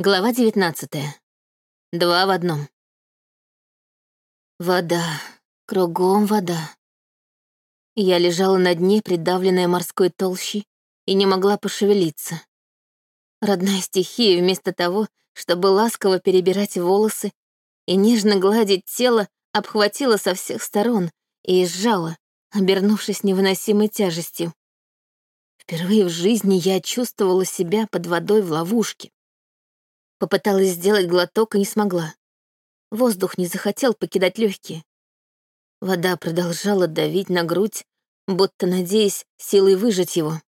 Глава 19. Два в одном. Вода. Кругом вода. Я лежала на дне, придавленная морской толщей, и не могла пошевелиться. Родная стихия, вместо того, чтобы ласково перебирать волосы и нежно гладить тело, обхватила со всех сторон и сжала, обернувшись невыносимой тяжестью. Впервые в жизни я чувствовала себя под водой в ловушке. Попыталась сделать глоток и не смогла. Воздух не захотел покидать легкие. Вода продолжала давить на грудь, будто надеясь силой выжать его.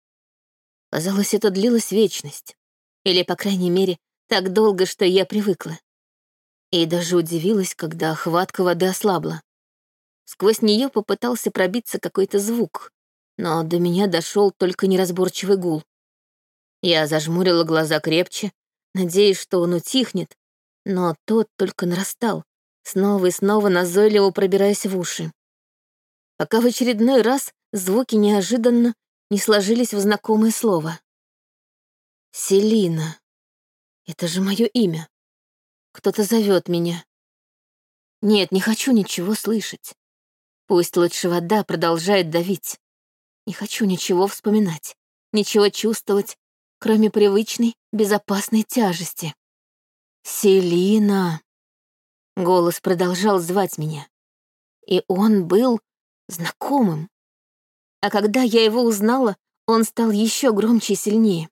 Казалось, это длилась вечность. Или, по крайней мере, так долго, что я привыкла. И даже удивилась, когда хватка воды ослабла. Сквозь нее попытался пробиться какой-то звук, но до меня дошел только неразборчивый гул. Я зажмурила глаза крепче, надеясь, что он утихнет, но тот только нарастал, снова и снова назойливо пробираясь в уши. Пока в очередной раз звуки неожиданно не сложились в знакомое слово. Селина. Это же мое имя. Кто-то зовет меня. Нет, не хочу ничего слышать. Пусть лучше вода продолжает давить. Не хочу ничего вспоминать, ничего чувствовать, кроме привычной, безопасной тяжести. «Селина!» Голос продолжал звать меня. И он был знакомым. А когда я его узнала, он стал еще громче и сильнее.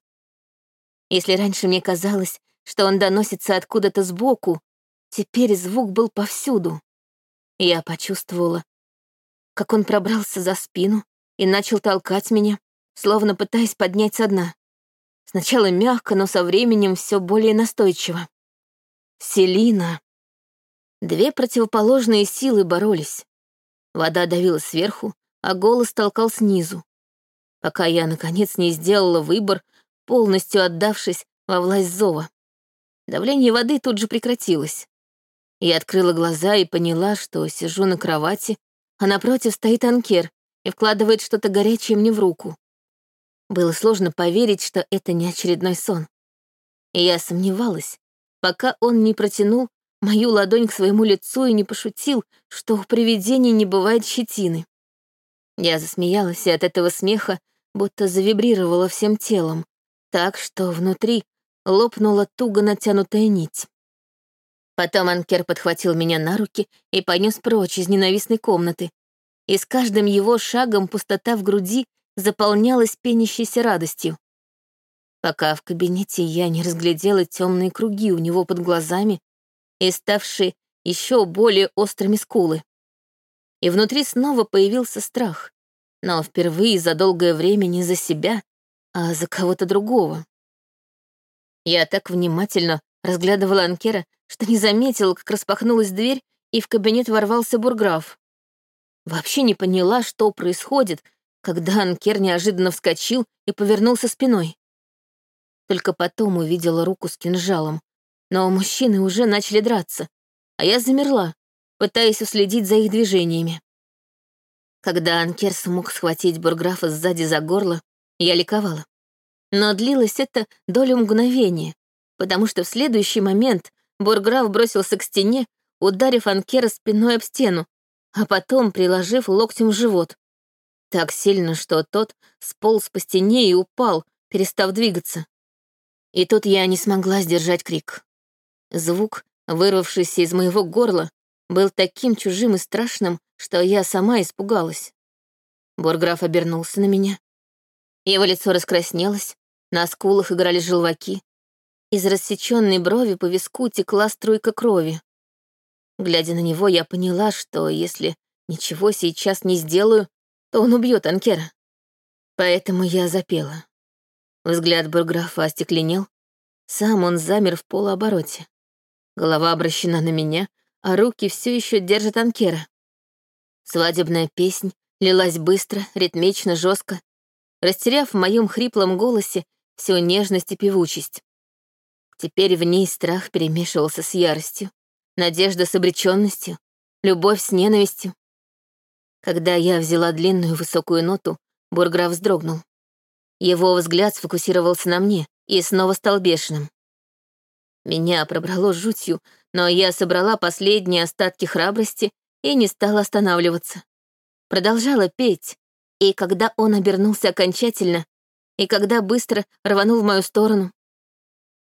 Если раньше мне казалось, что он доносится откуда-то сбоку, теперь звук был повсюду. Я почувствовала, как он пробрался за спину и начал толкать меня, словно пытаясь поднять со дна. Сначала мягко, но со временем все более настойчиво. Селина. Две противоположные силы боролись. Вода давила сверху, а голос толкал снизу. Пока я, наконец, не сделала выбор, полностью отдавшись во власть зова. Давление воды тут же прекратилось. Я открыла глаза и поняла, что сижу на кровати, а напротив стоит анкер и вкладывает что-то горячее мне в руку. Было сложно поверить, что это не очередной сон. И я сомневалась, пока он не протянул мою ладонь к своему лицу и не пошутил, что у привидений не бывает щетины. Я засмеялась, и от этого смеха будто завибрировала всем телом, так что внутри лопнула туго натянутая нить. Потом Анкер подхватил меня на руки и понес прочь из ненавистной комнаты, и с каждым его шагом пустота в груди заполнялась пенящейся радостью. Пока в кабинете я не разглядела темные круги у него под глазами и ставшие еще более острыми скулы. И внутри снова появился страх, но впервые за долгое время не за себя, а за кого-то другого. Я так внимательно разглядывала Анкера, что не заметила, как распахнулась дверь, и в кабинет ворвался бурграф. Вообще не поняла, что происходит, когда Анкер неожиданно вскочил и повернулся спиной. Только потом увидела руку с кинжалом, но мужчины уже начали драться, а я замерла, пытаясь уследить за их движениями. Когда Анкер смог схватить бурграфа сзади за горло, я ликовала. Но длилось это долю мгновения, потому что в следующий момент бурграф бросился к стене, ударив Анкера спиной об стену, а потом приложив локтем в живот. Так сильно, что тот сполз по стене и упал, перестав двигаться. И тут я не смогла сдержать крик. Звук, вырвавшийся из моего горла, был таким чужим и страшным, что я сама испугалась. Борграф обернулся на меня. Его лицо раскраснелось, на скулах играли желваки. Из рассеченной брови по виску текла струйка крови. Глядя на него, я поняла, что если ничего сейчас не сделаю, то он убьет Анкера. Поэтому я запела. Взгляд бурграфа остекленел. Сам он замер в полуобороте. Голова обращена на меня, а руки все еще держат Анкера. Свадебная песнь лилась быстро, ритмично, жестко, растеряв в моем хриплом голосе всю нежность и певучесть. Теперь в ней страх перемешивался с яростью, надежда с обреченностью, любовь с ненавистью. Когда я взяла длинную высокую ноту, Бурграф вздрогнул. Его взгляд сфокусировался на мне и снова стал бешеным. Меня пробрало жутью, но я собрала последние остатки храбрости и не стала останавливаться. Продолжала петь, и когда он обернулся окончательно, и когда быстро рванул в мою сторону,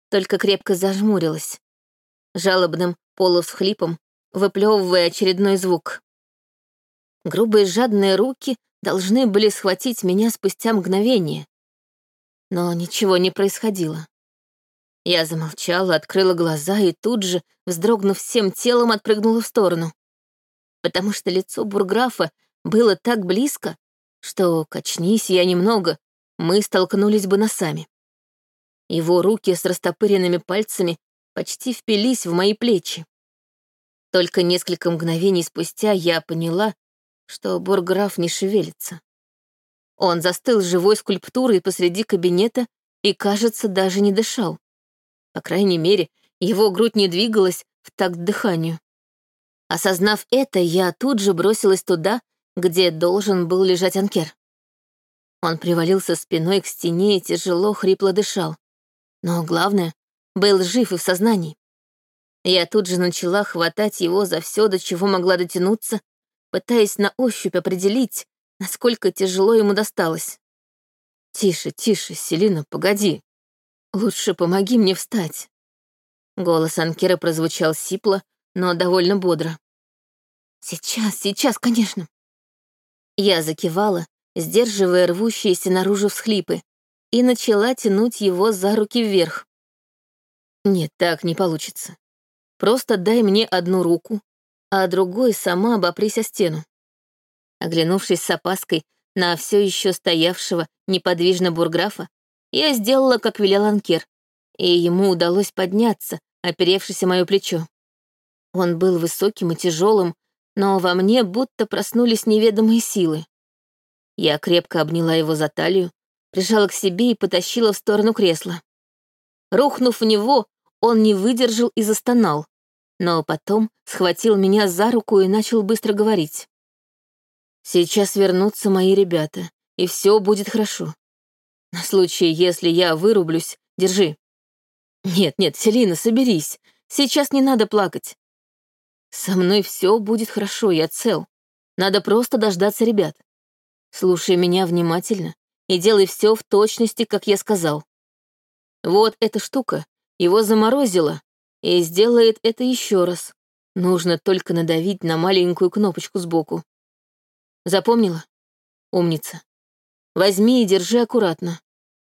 только крепко зажмурилась, жалобным полусхлипом, выплевывая очередной звук. Грубые жадные руки должны были схватить меня спустя мгновение. Но ничего не происходило. Я замолчала, открыла глаза и тут же, вздрогнув всем телом, отпрыгнула в сторону. Потому что лицо бурграфа было так близко, что, качнись я немного, мы столкнулись бы носами. Его руки с растопыренными пальцами почти впились в мои плечи. Только несколько мгновений спустя я поняла, что бурграф не шевелится. Он застыл живой скульптурой посреди кабинета и, кажется, даже не дышал. По крайней мере, его грудь не двигалась в такт дыханию. Осознав это, я тут же бросилась туда, где должен был лежать Анкер. Он привалился спиной к стене и тяжело, хрипло дышал. Но главное, был жив и в сознании. Я тут же начала хватать его за все, до чего могла дотянуться, пытаясь на ощупь определить, насколько тяжело ему досталось. «Тише, тише, Селина, погоди. Лучше помоги мне встать». Голос Анкера прозвучал сипло, но довольно бодро. «Сейчас, сейчас, конечно». Я закивала, сдерживая рвущиеся наружу всхлипы, и начала тянуть его за руки вверх. Нет, так не получится. Просто дай мне одну руку, а другой сама обопрись о стену. Оглянувшись с опаской на все еще стоявшего неподвижно бурграфа, я сделала, как велел Анкер, и ему удалось подняться, оперевшись о мое плечо. Он был высоким и тяжелым, но во мне будто проснулись неведомые силы. Я крепко обняла его за талию, прижала к себе и потащила в сторону кресла. Рухнув в него, он не выдержал и застонал, но потом схватил меня за руку и начал быстро говорить. «Сейчас вернутся мои ребята, и все будет хорошо. На случай, если я вырублюсь, держи. Нет, нет, Селина, соберись, сейчас не надо плакать. Со мной все будет хорошо, я цел. Надо просто дождаться ребят. Слушай меня внимательно и делай все в точности, как я сказал. Вот эта штука его заморозила и сделает это еще раз. Нужно только надавить на маленькую кнопочку сбоку. Запомнила? Умница. Возьми и держи аккуратно.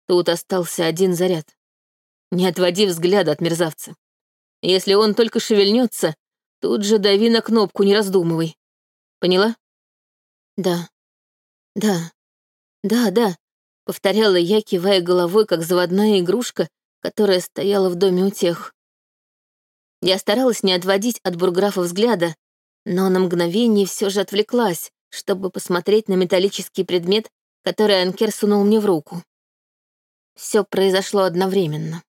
Тут остался один заряд. Не отводи взгляда от мерзавца. Если он только шевельнется, тут же дави на кнопку, не раздумывай. Поняла? Да. Да. Да, да. — повторяла я, кивая головой, как заводная игрушка, которая стояла в доме у тех. Я старалась не отводить от бурграфа взгляда, но на мгновение все же отвлеклась, чтобы посмотреть на металлический предмет, который Анкер сунул мне в руку. Все произошло одновременно.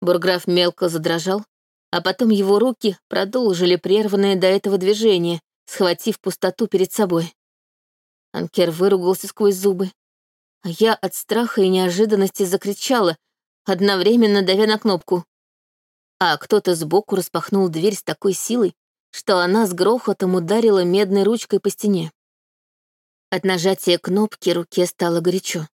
Бурграф мелко задрожал, а потом его руки продолжили прерванное до этого движение, схватив пустоту перед собой. Анкер выругался сквозь зубы, а я от страха и неожиданности закричала, одновременно давя на кнопку. А кто-то сбоку распахнул дверь с такой силой, что она с грохотом ударила медной ручкой по стене. От нажатия кнопки руке стало горячо,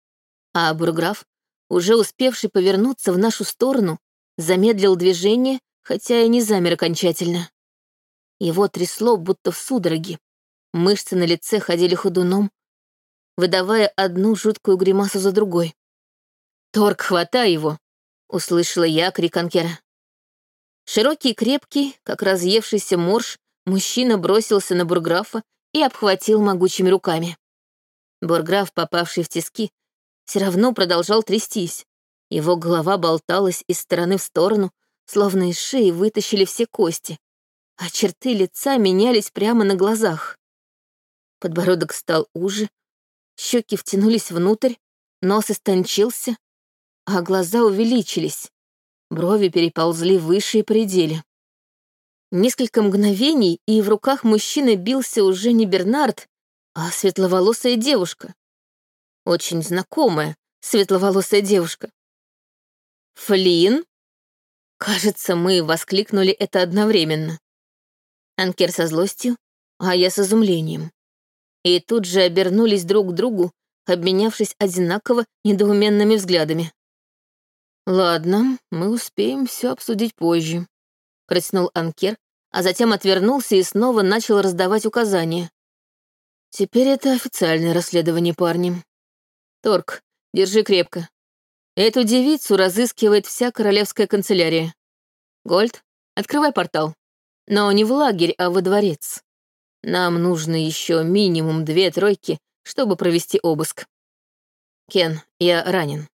а бурграф, уже успевший повернуться в нашу сторону, замедлил движение, хотя и не замер окончательно. Его трясло, будто в судороге. Мышцы на лице ходили ходуном, выдавая одну жуткую гримасу за другой. «Торг, хватай его!» — услышала я крик Анкера. Широкий и крепкий, как разъевшийся морж, мужчина бросился на бурграфа и обхватил могучими руками. Бурграф, попавший в тиски, все равно продолжал трястись. Его голова болталась из стороны в сторону, словно из шеи вытащили все кости, а черты лица менялись прямо на глазах. Подбородок стал уже, щеки втянулись внутрь, нос истончился, а глаза увеличились, брови переползли выше и предели. Несколько мгновений, и в руках мужчины бился уже не Бернард, а светловолосая девушка. Очень знакомая светловолосая девушка. «Флин?» Кажется, мы воскликнули это одновременно. Анкер со злостью, а я с изумлением. И тут же обернулись друг к другу, обменявшись одинаково недоуменными взглядами. «Ладно, мы успеем все обсудить позже», — протянул Анкер, а затем отвернулся и снова начал раздавать указания. «Теперь это официальное расследование, парни. Торг, держи крепко. Эту девицу разыскивает вся королевская канцелярия. Гольд, открывай портал. Но не в лагерь, а во дворец. Нам нужно еще минимум две тройки, чтобы провести обыск. Кен, я ранен.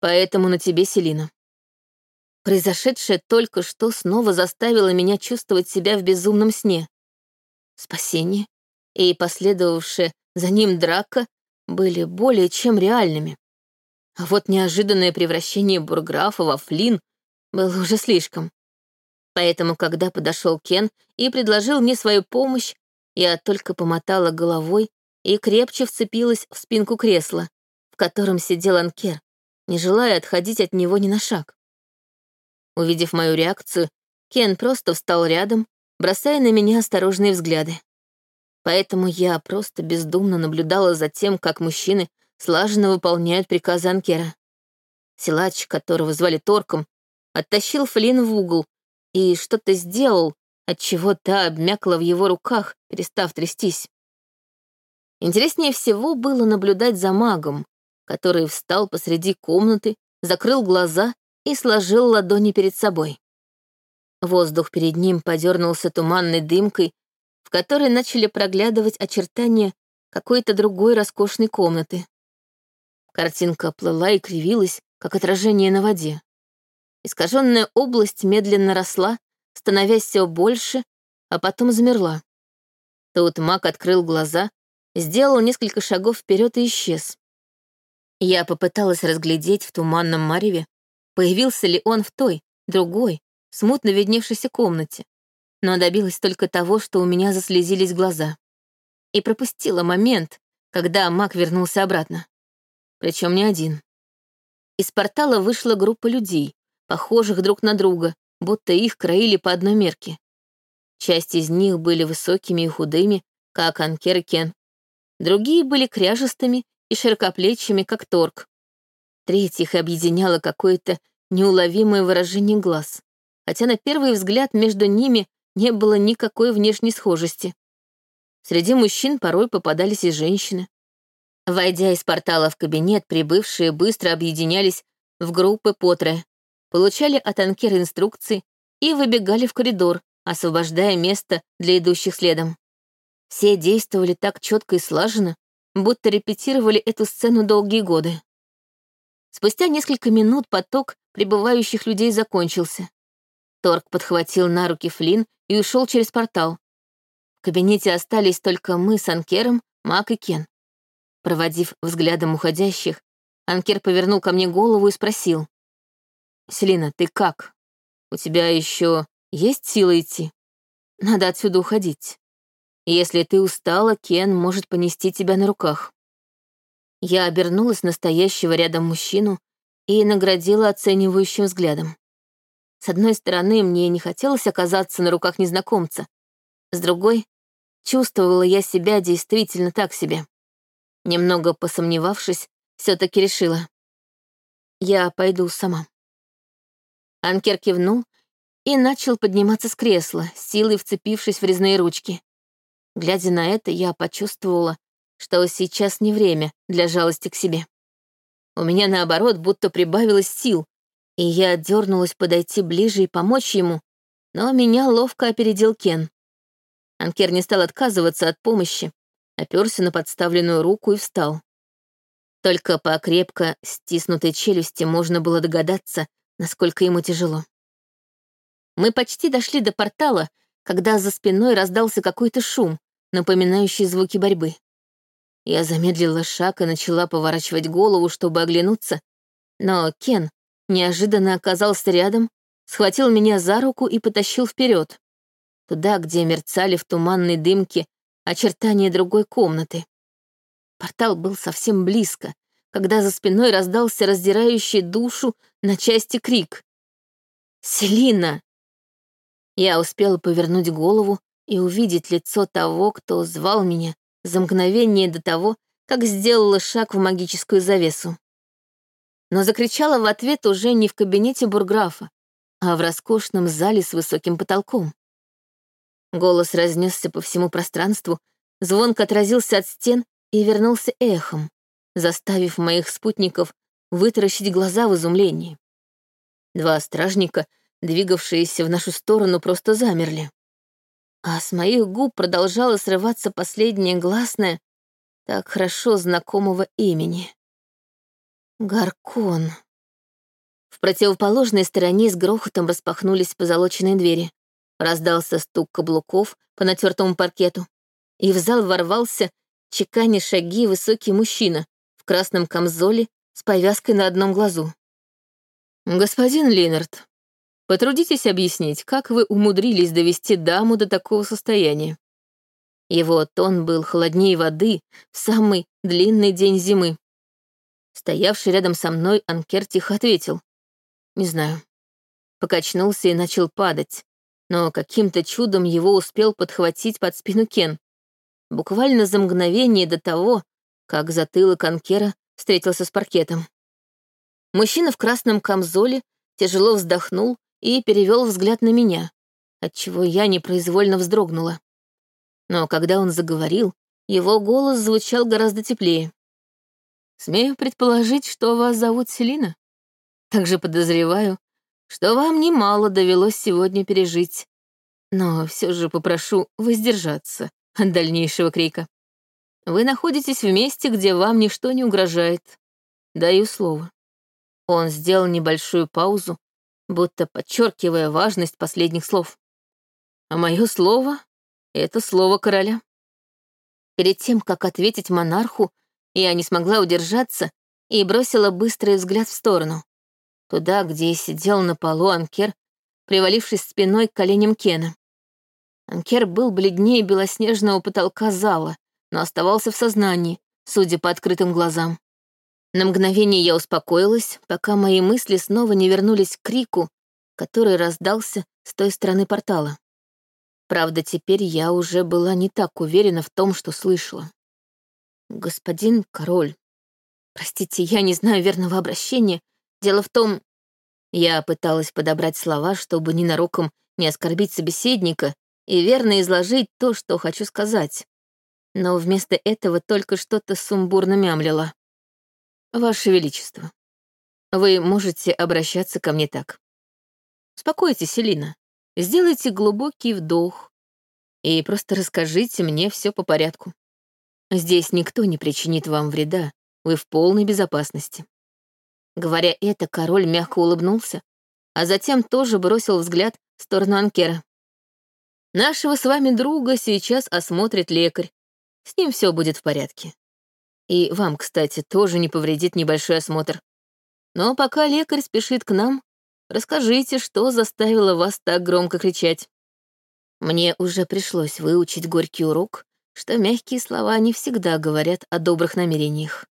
Поэтому на тебе, Селина. Произошедшее только что снова заставило меня чувствовать себя в безумном сне. Спасение и последовавшая за ним драка были более чем реальными. А вот неожиданное превращение бурграфа во Флин было уже слишком. Поэтому, когда подошел Кен и предложил мне свою помощь, я только помотала головой и крепче вцепилась в спинку кресла, в котором сидел Анкер, не желая отходить от него ни на шаг. Увидев мою реакцию, Кен просто встал рядом, бросая на меня осторожные взгляды. Поэтому я просто бездумно наблюдала за тем, как мужчины слаженно выполняют приказы Анкера. Силач, которого звали Торком, оттащил Флин в угол и что-то сделал, отчего та обмякла в его руках, перестав трястись. Интереснее всего было наблюдать за магом, который встал посреди комнаты, закрыл глаза и сложил ладони перед собой. Воздух перед ним подернулся туманной дымкой, в которой начали проглядывать очертания какой-то другой роскошной комнаты. Картинка плыла и кривилась, как отражение на воде. Искаженная область медленно росла, становясь все больше, а потом замерла. Тут маг открыл глаза, сделал несколько шагов вперед и исчез. Я попыталась разглядеть в туманном мареве, появился ли он в той, другой, смутно видневшейся комнате, но добилась только того, что у меня заслезились глаза. И пропустила момент, когда маг вернулся обратно. Причем не один. Из портала вышла группа людей, похожих друг на друга, будто их кроили по одной мерке. Часть из них были высокими и худыми, как Анкер Кен. Другие были кряжестыми и широкоплечими, как Торг. Третьих объединяло какое-то неуловимое выражение глаз, хотя на первый взгляд между ними не было никакой внешней схожести. Среди мужчин порой попадались и женщины. Войдя из портала в кабинет, прибывшие быстро объединялись в группы по трое получали от анкера инструкции и выбегали в коридор, освобождая место для идущих следом. Все действовали так четко и слаженно, будто репетировали эту сцену долгие годы. Спустя несколько минут поток прибывающих людей закончился. Торг подхватил на руки Флин и ушел через портал. В кабинете остались только мы с Анкером, Мак и Кен. Проводив взглядом уходящих, Анкер повернул ко мне голову и спросил. «Селина, ты как? У тебя еще есть силы идти? Надо отсюда уходить. Если ты устала, Кен может понести тебя на руках». Я обернулась настоящего рядом мужчину и наградила оценивающим взглядом. С одной стороны, мне не хотелось оказаться на руках незнакомца. С другой, чувствовала я себя действительно так себе. Немного посомневавшись, все таки решила. Я пойду сама. Анкер кивнул и начал подниматься с кресла, силой вцепившись в резные ручки. Глядя на это, я почувствовала, что сейчас не время для жалости к себе. У меня, наоборот, будто прибавилось сил, и я дернулась подойти ближе и помочь ему, но меня ловко опередил Кен. Анкер не стал отказываться от помощи, оперся на подставленную руку и встал. Только по крепко стиснутой челюсти можно было догадаться, насколько ему тяжело. Мы почти дошли до портала, когда за спиной раздался какой-то шум, напоминающий звуки борьбы. Я замедлила шаг и начала поворачивать голову, чтобы оглянуться, но Кен неожиданно оказался рядом, схватил меня за руку и потащил вперед, туда, где мерцали в туманной дымке очертания другой комнаты. Портал был совсем близко, когда за спиной раздался раздирающий душу на части крик. Селина!» Я успела повернуть голову и увидеть лицо того, кто звал меня за мгновение до того, как сделала шаг в магическую завесу. Но закричала в ответ уже не в кабинете бурграфа, а в роскошном зале с высоким потолком. Голос разнесся по всему пространству, звонко отразился от стен и вернулся эхом, заставив моих спутников вытаращить глаза в изумлении. Два стражника, двигавшиеся в нашу сторону, просто замерли. А с моих губ продолжало срываться последнее гласное, так хорошо знакомого имени. Гаркон. В противоположной стороне с грохотом распахнулись позолоченные двери. Раздался стук каблуков по натертому паркету, и в зал ворвался, чеканя шаги, высокий мужчина в красном камзоле с повязкой на одном глазу. «Господин Линард, потрудитесь объяснить, как вы умудрились довести даму до такого состояния?» Его тон был холоднее воды в самый длинный день зимы. Стоявший рядом со мной Анкер тихо ответил. «Не знаю». Покачнулся и начал падать, но каким-то чудом его успел подхватить под спину Кен. Буквально за мгновение до того, как затылок Анкера встретился с паркетом. Мужчина в красном камзоле тяжело вздохнул и перевел взгляд на меня, отчего я непроизвольно вздрогнула. Но когда он заговорил, его голос звучал гораздо теплее. «Смею предположить, что вас зовут Селина. Также подозреваю, что вам немало довелось сегодня пережить. Но все же попрошу воздержаться от дальнейшего крика. Вы находитесь в месте, где вам ничто не угрожает. Даю слово». Он сделал небольшую паузу, будто подчеркивая важность последних слов. А мое слово — это слово короля. Перед тем, как ответить монарху, я не смогла удержаться и бросила быстрый взгляд в сторону. Туда, где сидел на полу Анкер, привалившись спиной к коленям Кена. Анкер был бледнее белоснежного потолка зала, но оставался в сознании, судя по открытым глазам. На мгновение я успокоилась, пока мои мысли снова не вернулись к крику, который раздался с той стороны портала. Правда, теперь я уже была не так уверена в том, что слышала. «Господин король, простите, я не знаю верного обращения. Дело в том...» Я пыталась подобрать слова, чтобы ненароком не оскорбить собеседника и верно изложить то, что хочу сказать. Но вместо этого только что-то сумбурно мямлила. «Ваше Величество, вы можете обращаться ко мне так. Успокойтесь, Селина, сделайте глубокий вдох и просто расскажите мне все по порядку. Здесь никто не причинит вам вреда, вы в полной безопасности». Говоря это, король мягко улыбнулся, а затем тоже бросил взгляд в сторону Анкера. «Нашего с вами друга сейчас осмотрит лекарь. С ним все будет в порядке. И вам, кстати, тоже не повредит небольшой осмотр. Но пока лекарь спешит к нам, расскажите, что заставило вас так громко кричать. Мне уже пришлось выучить горький урок, что мягкие слова не всегда говорят о добрых намерениях.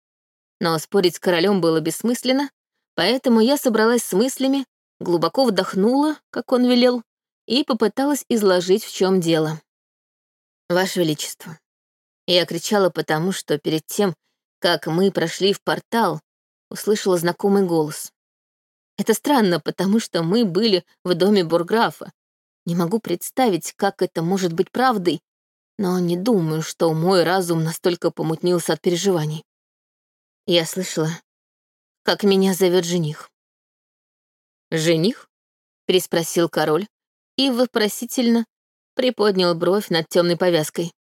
Но спорить с королем было бессмысленно, поэтому я собралась с мыслями, глубоко вдохнула, как он велел, и попыталась изложить, в чем дело. «Ваше Величество, я кричала потому, что перед тем, как мы прошли в портал, услышала знакомый голос. Это странно, потому что мы были в доме бурграфа. Не могу представить, как это может быть правдой, но не думаю, что мой разум настолько помутнился от переживаний. Я слышала, как меня зовет жених. «Жених?» — переспросил король и вопросительно приподнял бровь над темной повязкой.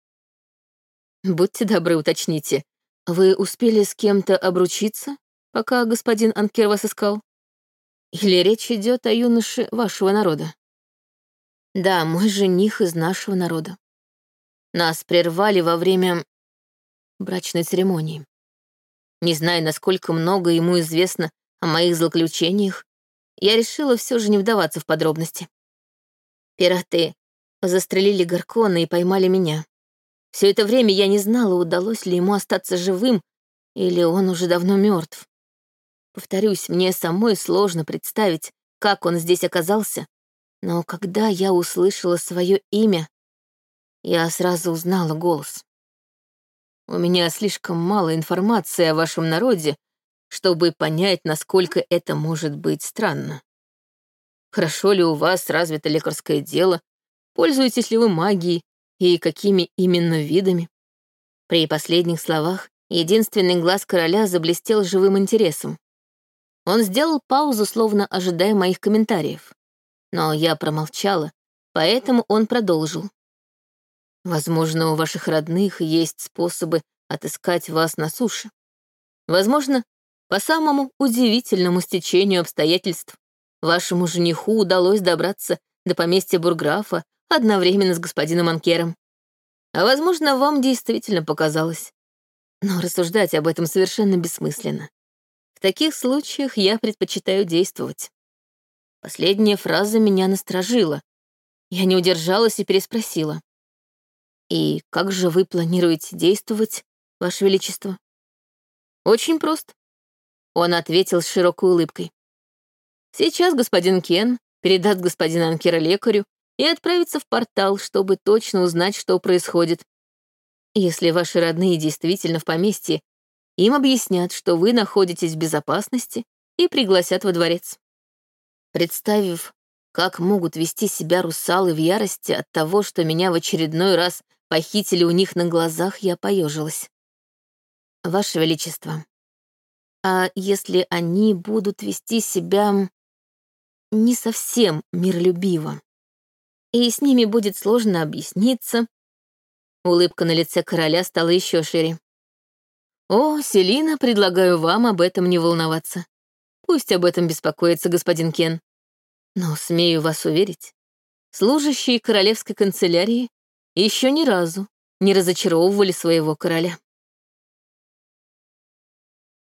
«Будьте добры, уточните, вы успели с кем-то обручиться, пока господин Анкер вас искал? Или речь идет о юноше вашего народа? Да, мой жених из нашего народа. Нас прервали во время брачной церемонии. Не зная, насколько много ему известно о моих злоключениях, я решила все же не вдаваться в подробности. Пираты застрелили Гаркона и поймали меня. Все это время я не знала, удалось ли ему остаться живым, или он уже давно мертв. Повторюсь, мне самой сложно представить, как он здесь оказался, но когда я услышала свое имя, я сразу узнала голос. У меня слишком мало информации о вашем народе, чтобы понять, насколько это может быть странно. Хорошо ли у вас развито лекарское дело, пользуетесь ли вы магией и какими именно видами? При последних словах единственный глаз короля заблестел живым интересом. Он сделал паузу, словно ожидая моих комментариев. Но я промолчала, поэтому он продолжил. Возможно, у ваших родных есть способы отыскать вас на суше. Возможно, по самому удивительному стечению обстоятельств вашему жениху удалось добраться до поместья бурграфа одновременно с господином Анкером. А возможно, вам действительно показалось. Но рассуждать об этом совершенно бессмысленно. В таких случаях я предпочитаю действовать. Последняя фраза меня насторожила. Я не удержалась и переспросила. «И как же вы планируете действовать, Ваше Величество?» «Очень просто», — он ответил с широкой улыбкой. «Сейчас господин Кен передаст господина Анкера лекарю и отправится в портал, чтобы точно узнать, что происходит. Если ваши родные действительно в поместье, им объяснят, что вы находитесь в безопасности и пригласят во дворец. Представив, как могут вести себя русалы в ярости от того, что меня в очередной раз похитили у них на глазах, я поежилась. Ваше Величество, а если они будут вести себя не совсем миролюбиво, и с ними будет сложно объясниться, улыбка на лице короля стала еще шире. «О, Селина, предлагаю вам об этом не волноваться. Пусть об этом беспокоится господин Кен. Но смею вас уверить, служащие королевской канцелярии еще ни разу не разочаровывали своего короля.